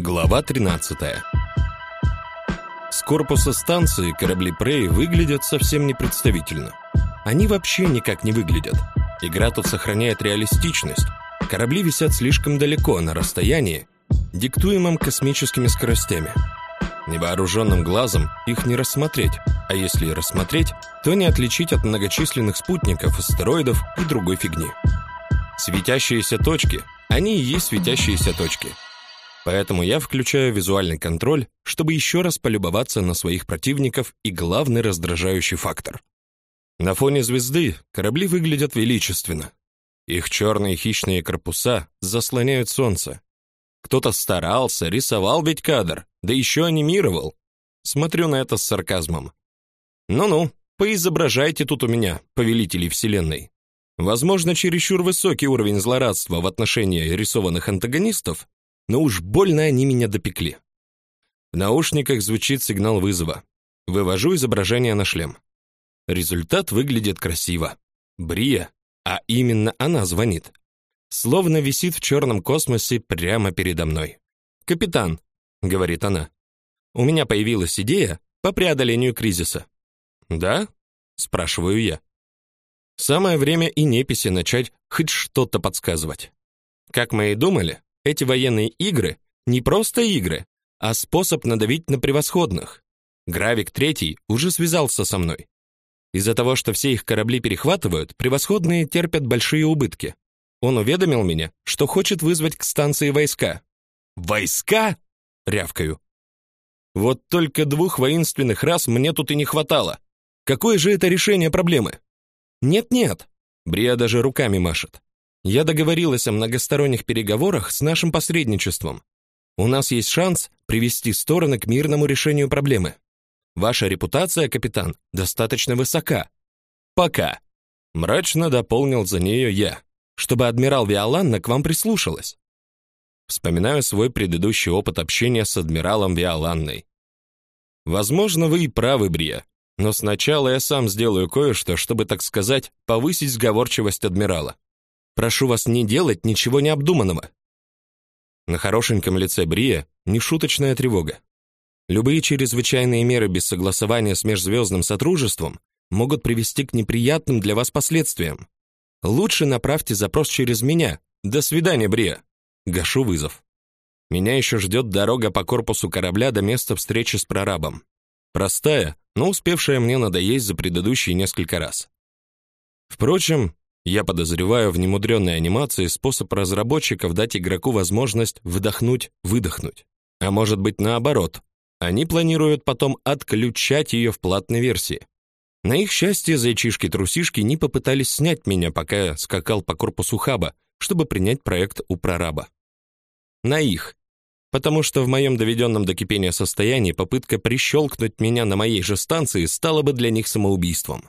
Глава 13. С корпуса станции корабли Прей выглядят совсем непредставительно. Они вообще никак не выглядят. Игра тут сохраняет реалистичность. Корабли висят слишком далеко на расстоянии, диктуемом космическими скоростями. Невооруженным глазом их не рассмотреть, а если и рассмотреть, то не отличить от многочисленных спутников, астероидов и другой фигни. Светящиеся точки, они и есть светящиеся точки – Поэтому я включаю визуальный контроль, чтобы еще раз полюбоваться на своих противников и главный раздражающий фактор. На фоне звезды корабли выглядят величественно. Их черные хищные корпуса заслоняют солнце. Кто-то старался, рисовал ведь кадр, да еще анимировал. Смотрю на это с сарказмом. Ну-ну, поизображайте тут у меня, повелители вселенной. Возможно, чересчур высокий уровень злорадства в отношении рисованных антагонистов но уж больно они меня допекли. В наушниках звучит сигнал вызова. Вывожу изображение на шлем. Результат выглядит красиво. Брия, а именно она звонит. Словно висит в черном космосе прямо передо мной. «Капитан», — говорит она, — «у меня появилась идея по преодолению кризиса». «Да?» — спрашиваю я. Самое время и неписи начать хоть что-то подсказывать. Как мы и думали, эти военные игры не просто игры, а способ надавить на превосходных. Гравик третий уже связался со мной. Из-за того, что все их корабли перехватывают, превосходные терпят большие убытки. Он уведомил меня, что хочет вызвать к станции войска. Войска? рявкаю. Вот только двух воинственных рас мне тут и не хватало. Какое же это решение проблемы? Нет-нет. Брия даже руками машет. Я договорилась о многосторонних переговорах с нашим посредничеством. У нас есть шанс привести стороны к мирному решению проблемы. Ваша репутация, капитан, достаточно высока. Пока. Мрачно дополнил за нее я, чтобы адмирал Виоланна к вам прислушалась. Вспоминаю свой предыдущий опыт общения с адмиралом Виоланной. Возможно, вы и правы, Брия, но сначала я сам сделаю кое-что, чтобы, так сказать, повысить сговорчивость адмирала. Прошу вас не делать ничего необдуманного. На хорошеньком лице Брия нешуточная тревога. Любые чрезвычайные меры без согласования с межзвездным сотрудничеством могут привести к неприятным для вас последствиям. Лучше направьте запрос через меня. До свидания, Брия. Гашу вызов. Меня еще ждет дорога по корпусу корабля до места встречи с прорабом. Простая, но успевшая мне надоесть за предыдущие несколько раз. Впрочем, я подозреваю в немудренной анимации способ разработчиков дать игроку возможность вдохнуть-выдохнуть. А может быть наоборот. Они планируют потом отключать ее в платной версии. На их счастье, зайчишки-трусишки не попытались снять меня, пока я скакал по корпусу хаба, чтобы принять проект у прораба. На их. Потому что в моем доведенном до кипения состоянии попытка прищелкнуть меня на моей же станции стала бы для них самоубийством.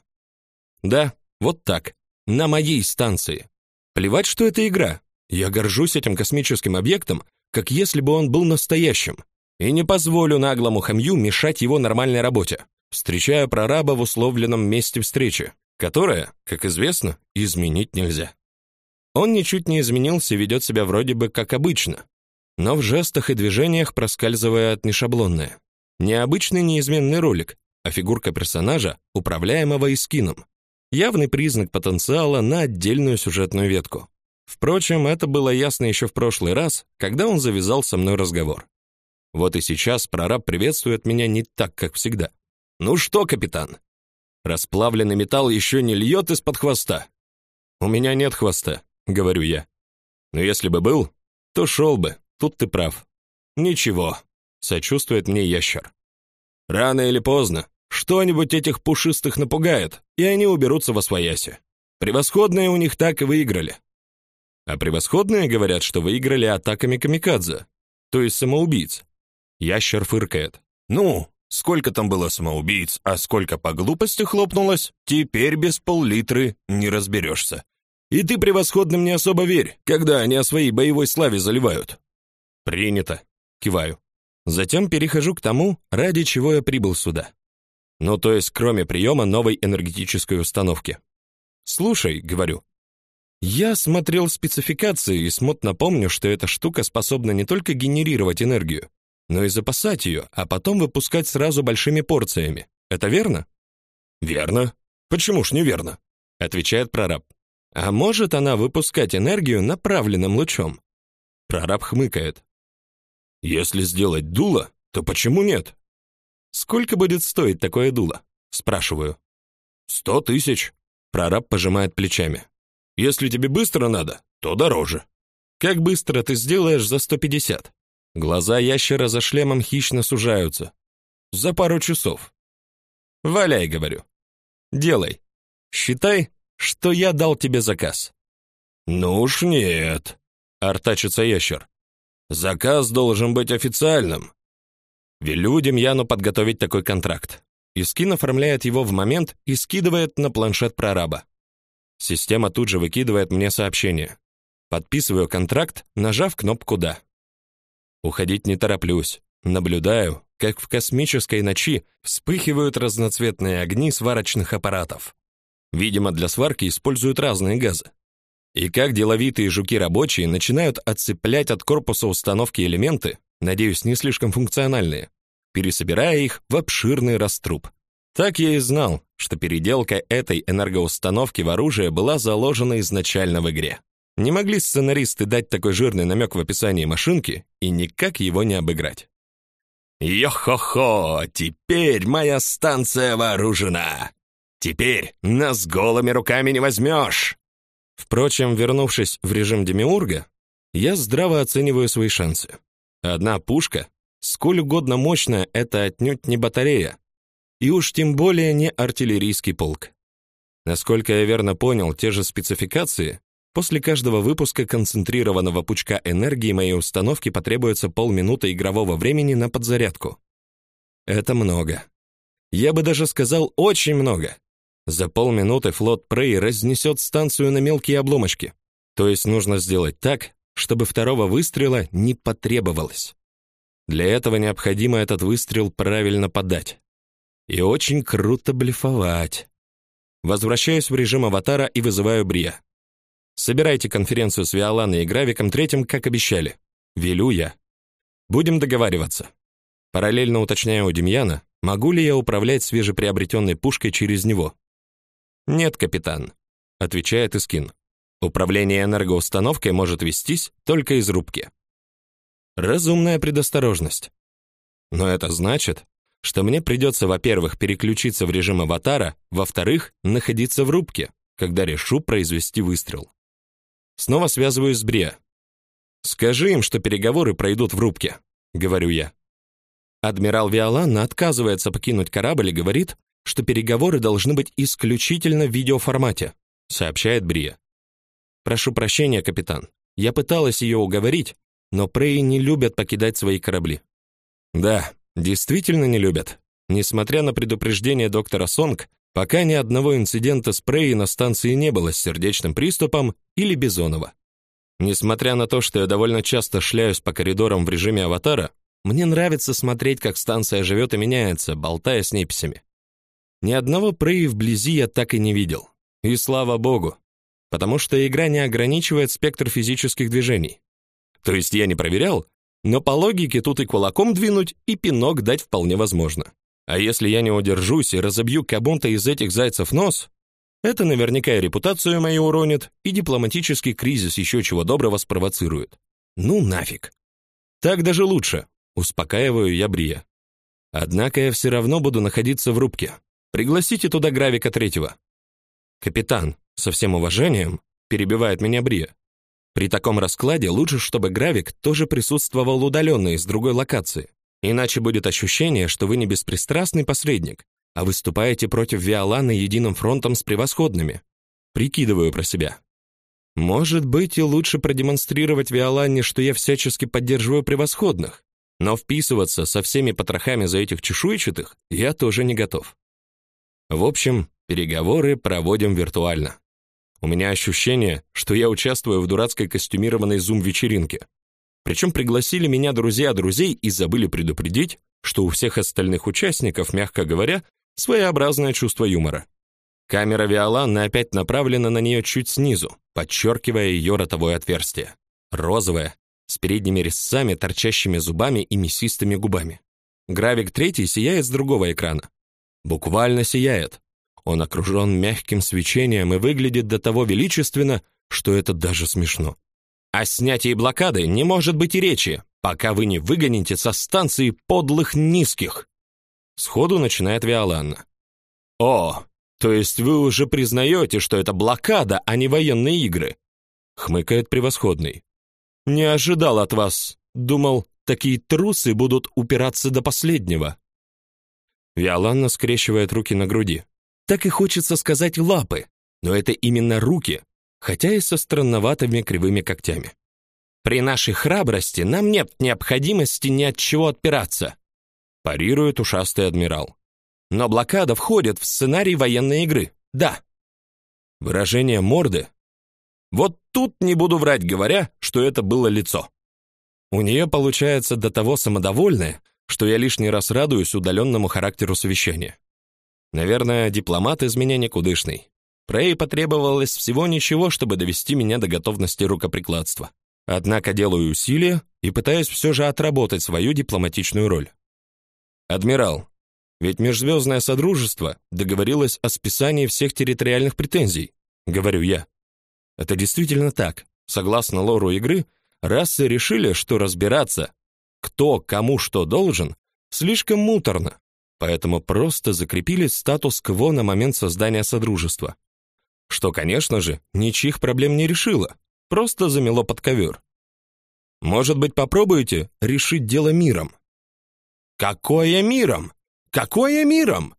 Да, вот так на моей станции. Плевать, что это игра. Я горжусь этим космическим объектом, как если бы он был настоящим, и не позволю наглому хамью мешать его нормальной работе. Встречаю прораба в условленном месте встречи, которое, как известно, изменить нельзя. Он ничуть не изменился и ведет себя вроде бы как обычно, но в жестах и движениях проскальзывает нешаблонное. Необычный неизменный ролик, а фигурка персонажа, управляемого Искином, явный признак потенциала на отдельную сюжетную ветку. Впрочем, это было ясно еще в прошлый раз, когда он завязал со мной разговор. Вот и сейчас прораб приветствует меня не так, как всегда. Ну что, капитан? Расплавленный металл еще не льет из-под хвоста. У меня нет хвоста, говорю я. Но если бы был, то шел бы. Тут ты прав. Ничего, сочувствует мне ящер. Рано или поздно что-нибудь этих пушистых напугает, и они уберутся во свояси. Превосходные у них так и выиграли. А превосходные говорят, что выиграли атаками камикадзе, то есть самоубийц. Ящер фыркает. Ну, сколько там было самоубийц, а сколько по глупости хлопнулось, теперь без пол-литры не разберешься. И ты превосходным не особо верь, когда они о своей боевой славе заливают. Принято, киваю. Затем перехожу к тому, ради чего я прибыл сюда. Ну, то есть, кроме приема новой энергетической установки. Слушай, говорю. Я смотрел спецификации и смутно помню, что эта штука способна не только генерировать энергию, но и запасать ее, а потом выпускать сразу большими порциями. Это верно? Верно. Почему ж неверно? отвечает прораб. А может она выпускать энергию направленным лучом? Прораб хмыкает. Если сделать дуло, то почему нет? Сколько будет стоить такое дуло? спрашиваю. Сто тысяч. Прораб пожимает плечами. Если тебе быстро надо, то дороже. Как быстро ты сделаешь за сто пятьдесят? Глаза ящера за шлемом хищно сужаются. За пару часов. Валяй, говорю. Делай. Считай, что я дал тебе заказ. Ну уж нет, артачится ящер. Заказ должен быть официальным. Велю Демьяну подготовить такой контракт. Искин оформляет его в момент и скидывает на планшет прораба. Система тут же выкидывает мне сообщение. Подписываю контракт, нажав кнопку «Да». Уходить не тороплюсь. Наблюдаю, как в космической ночи вспыхивают разноцветные огни сварочных аппаратов. Видимо, для сварки используют разные газы. И как деловитые жуки-рабочие начинают отцеплять от корпуса установки элементы, надеюсь, не слишком функциональные, пересобирая их в обширный раструб. Так я и знал, что переделка этой энергоустановки в оружие была заложена изначально в игре. Не могли сценаристы дать такой жирный намек в описании машинки и никак его не обыграть. «Йо-хо-хо! Теперь моя станция вооружена! Теперь нас голыми руками не возьмешь!» Впрочем, вернувшись в режим демиурга, я здраво оцениваю свои шансы. Одна пушка, сколь угодно мощная, это отнюдь не батарея, и уж тем более не артиллерийский полк. Насколько я верно понял те же спецификации, после каждого выпуска концентрированного пучка энергии моей установки потребуется полминуты игрового времени на подзарядку. Это много. Я бы даже сказал очень много. За полминуты флот Прей разнесет станцию на мелкие обломочки. То есть нужно сделать так, чтобы второго выстрела не потребовалось. Для этого необходимо этот выстрел правильно подать. И очень круто блефовать. Возвращаюсь в режим аватара и вызываю Брия. Собирайте конференцию с Виоланой и Гравиком третьим, как обещали. Велю я. Будем договариваться. Параллельно уточняю у Демьяна, могу ли я управлять свежеприобретенной пушкой через него. Нет, капитан, отвечает Искин. Управление энергоустановкой может вестись только из рубки. Разумная предосторожность. Но это значит, что мне придется, во-первых, переключиться в режим аватара, во-вторых, находиться в рубке, когда решу произвести выстрел. Снова связываюсь с Бриа. Скажи им, что переговоры пройдут в рубке, говорю я. Адмирал Виоланна отказывается покинуть корабль и говорит, что переговоры должны быть исключительно в видеоформате, сообщает Брия. Прошу прощения, капитан. Я пыталась ее уговорить, но Преи не любят покидать свои корабли. Да, Действительно не любят. Несмотря на предупреждение доктора Сонг, пока ни одного инцидента с Прей на станции не было с сердечным приступом или Бизонова. Несмотря на то, что я довольно часто шляюсь по коридорам в режиме аватара, мне нравится смотреть, как станция живет и меняется, болтая с неписями. Ни одного Прей вблизи я так и не видел. И слава богу, потому что игра не ограничивает спектр физических движений. То есть я не проверял, но по логике тут и кулаком двинуть, и пинок дать вполне возможно. А если я не удержусь и разобью кому-то из этих зайцев нос, это наверняка и репутацию мою уронит, и дипломатический кризис еще чего доброго спровоцирует. Ну нафиг. Так даже лучше, успокаиваю я Брия. Однако я все равно буду находиться в рубке. Пригласите туда Гравика третьего. Капитан, со всем уважением, перебивает меня Брия. При таком раскладе лучше, чтобы гравик тоже присутствовал удаленно из другой локации. Иначе будет ощущение, что вы не беспристрастный посредник, а выступаете против Виоланы единым фронтом с превосходными. Прикидываю про себя. Может быть, и лучше продемонстрировать Виоланне, что я всячески поддерживаю превосходных, но вписываться со всеми потрохами за этих чешуйчатых я тоже не готов. В общем, переговоры проводим виртуально. У меня ощущение, что я участвую в дурацкой костюмированной зум-вечеринке. Причем пригласили меня друзья друзей и забыли предупредить, что у всех остальных участников, мягко говоря, своеобразное чувство юмора. Камера Виоланны опять направлена на нее чуть снизу, подчеркивая ее ротовое отверстие. Розовое, с передними резцами, торчащими зубами и мясистыми губами. Гравик третий сияет с другого экрана. Буквально сияет. Он окружен мягким свечением и выглядит до того величественно, что это даже смешно. О снятии блокады не может быть и речи, пока вы не выгоните со станции подлых низких. Сходу начинает Виоланна. О, то есть вы уже признаете, что это блокада, а не военные игры? Хмыкает превосходный. Не ожидал от вас. Думал, такие трусы будут упираться до последнего. Виоланна скрещивает руки на груди. Так и хочется сказать лапы, но это именно руки, хотя и со странноватыми кривыми когтями. При нашей храбрости нам нет необходимости ни от чего отпираться, парирует ушастый адмирал. Но блокада входит в сценарий военной игры. Да. Выражение морды. Вот тут не буду врать, говоря, что это было лицо. У нее получается до того самодовольное, что я лишний раз радуюсь удаленному характеру совещания. Наверное, дипломат из меня никудышный. Прей потребовалось всего ничего, чтобы довести меня до готовности рукоприкладства. Однако делаю усилия и пытаюсь все же отработать свою дипломатичную роль. Адмирал, ведь межзвездное содружество договорилось о списании всех территориальных претензий, говорю я. Это действительно так. Согласно лору игры, расы решили, что разбираться, кто кому что должен, слишком муторно. Поэтому просто закрепили статус-кво на момент создания содружества что, конечно же, ничьих проблем не решило, просто замело под ковер. Может быть, попробуете решить дело миром? Какое миром? Какое миром?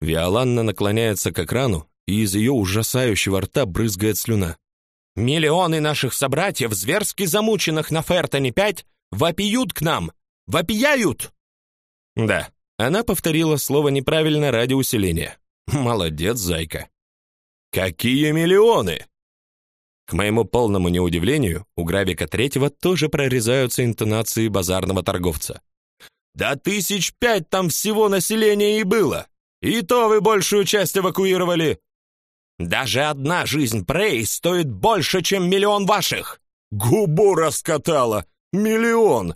Виоланна наклоняется к экрану, и из ее ужасающего рта брызгает слюна. Миллионы наших собратьев, зверски замученных на Фертоне-5, вопиют к нам! Вопияют! Да, она повторила слово неправильно ради усиления. Молодец, зайка. Какие миллионы? К моему полному неудивлению, у Гравика третьего тоже прорезаются интонации базарного торговца. Да тысяч пять там всего населения и было. И то вы большую часть эвакуировали. Даже одна жизнь Прей стоит больше, чем миллион ваших. Губу раскатала. Миллион.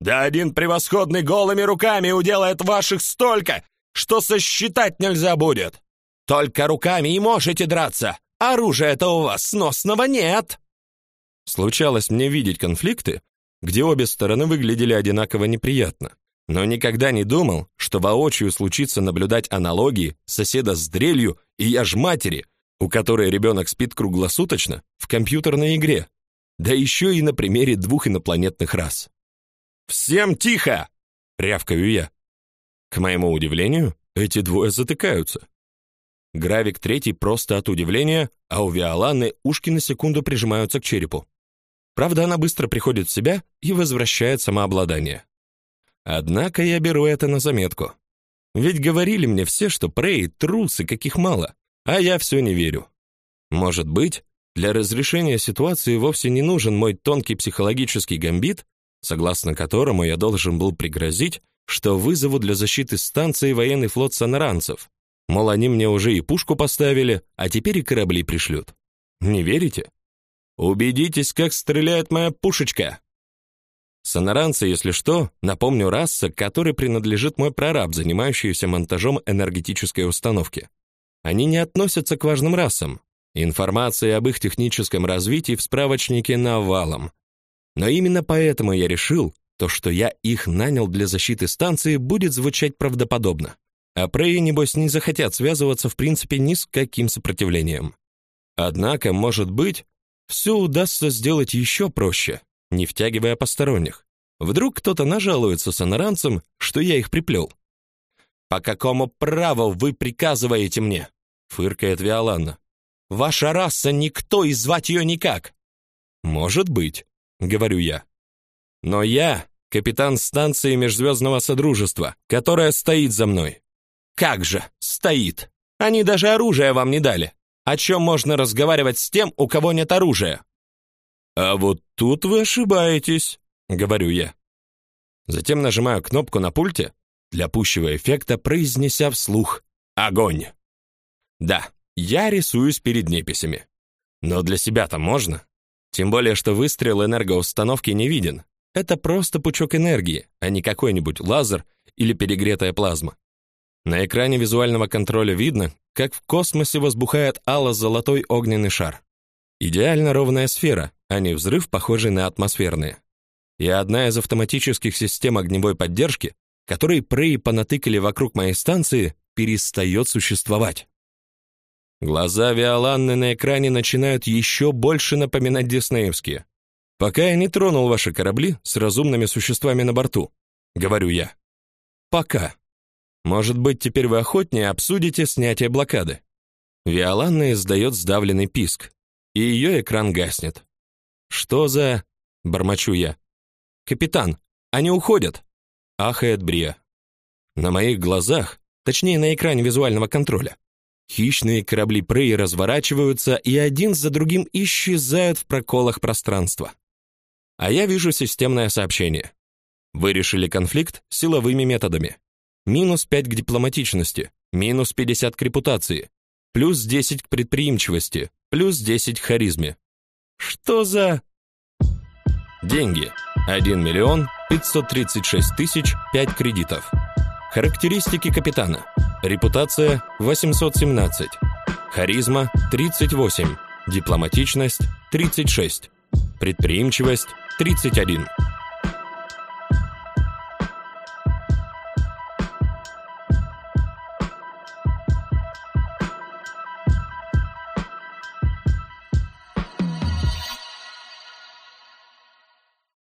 Да один превосходный голыми руками уделает ваших столько, что сосчитать нельзя будет. Только руками и можете драться. Оружия-то у вас сносного нет. Случалось мне видеть конфликты, где обе стороны выглядели одинаково неприятно, но никогда не думал, что воочию случится наблюдать аналогии соседа с дрелью и я матери, у которой ребенок спит круглосуточно в компьютерной игре, да еще и на примере двух инопланетных рас. Всем тихо, рявкаю я. К моему удивлению, эти двое затыкаются. Гравик третий просто от удивления, а у Виоланны ушки на секунду прижимаются к черепу. Правда, она быстро приходит в себя и возвращает самообладание. Однако я беру это на заметку. Ведь говорили мне все, что Прей трусы каких мало, а я все не верю. Может быть, для разрешения ситуации вовсе не нужен мой тонкий психологический гамбит, согласно которому я должен был пригрозить, что вызову для защиты станции военный флот санаранцев, Мол, они мне уже и пушку поставили, а теперь и корабли пришлют. Не верите? Убедитесь, как стреляет моя пушечка. Сонаранцы, если что, напомню, раса, которой принадлежит мой прораб, занимающийся монтажом энергетической установки. Они не относятся к важным расам. Информация об их техническом развитии в справочнике навалом. Но именно поэтому я решил, то, что я их нанял для защиты станции, будет звучать правдоподобно. А Преи, небось, не захотят связываться в принципе ни с каким сопротивлением. Однако, может быть, все удастся сделать еще проще, не втягивая посторонних. Вдруг кто-то нажалуется сонаранцам, что я их приплел. «По какому праву вы приказываете мне?» — фыркает Виоланна. «Ваша раса никто и звать ее никак». «Может быть», — говорю я. «Но я капитан станции Межзвездного Содружества, которая стоит за мной. Как же, стоит. Они даже оружия вам не дали. О чем можно разговаривать с тем, у кого нет оружия? А вот тут вы ошибаетесь, говорю я. Затем нажимаю кнопку на пульте для пущего эффекта, произнеся вслух: огонь. Да, Я рисуюсь перед неписями. Но для себя-то можно. Тем более, что выстрел энергоустановки не виден. Это просто пучок энергии, а не какой-нибудь лазер или перегретая плазма. На экране визуального контроля видно, как в космосе возбухает ало-золотой огненный шар. Идеально ровная сфера, а не взрыв, похожий на атмосферные. И одна из автоматических систем огневой поддержки, которые Прей понатыкали вокруг моей станции, перестает существовать. Глаза Виоланны на экране начинают еще больше напоминать диснеевские. Пока я не тронул ваши корабли с разумными существами на борту, говорю я. Пока. Может быть, теперь вы охотнее обсудите снятие блокады. Виоланна издает сдавленный писк, и ее экран гаснет. Что за бормочу я. Капитан, они уходят. Ахает Брия. На моих глазах, точнее на экране визуального контроля, Хищные корабли Прей разворачиваются и один за другим исчезают в проколах пространства. А я вижу системное сообщение. Вы решили конфликт силовыми методами. Минус 5 к дипломатичности, минус 50 к репутации, плюс 10 к предприимчивости, плюс 10 к харизме. Что за деньги? 1 миллион 536 тысяч 5 кредитов. Характеристики капитана. Репутация 817. Харизма 38. Дипломатичность 36. Предприимчивость 31.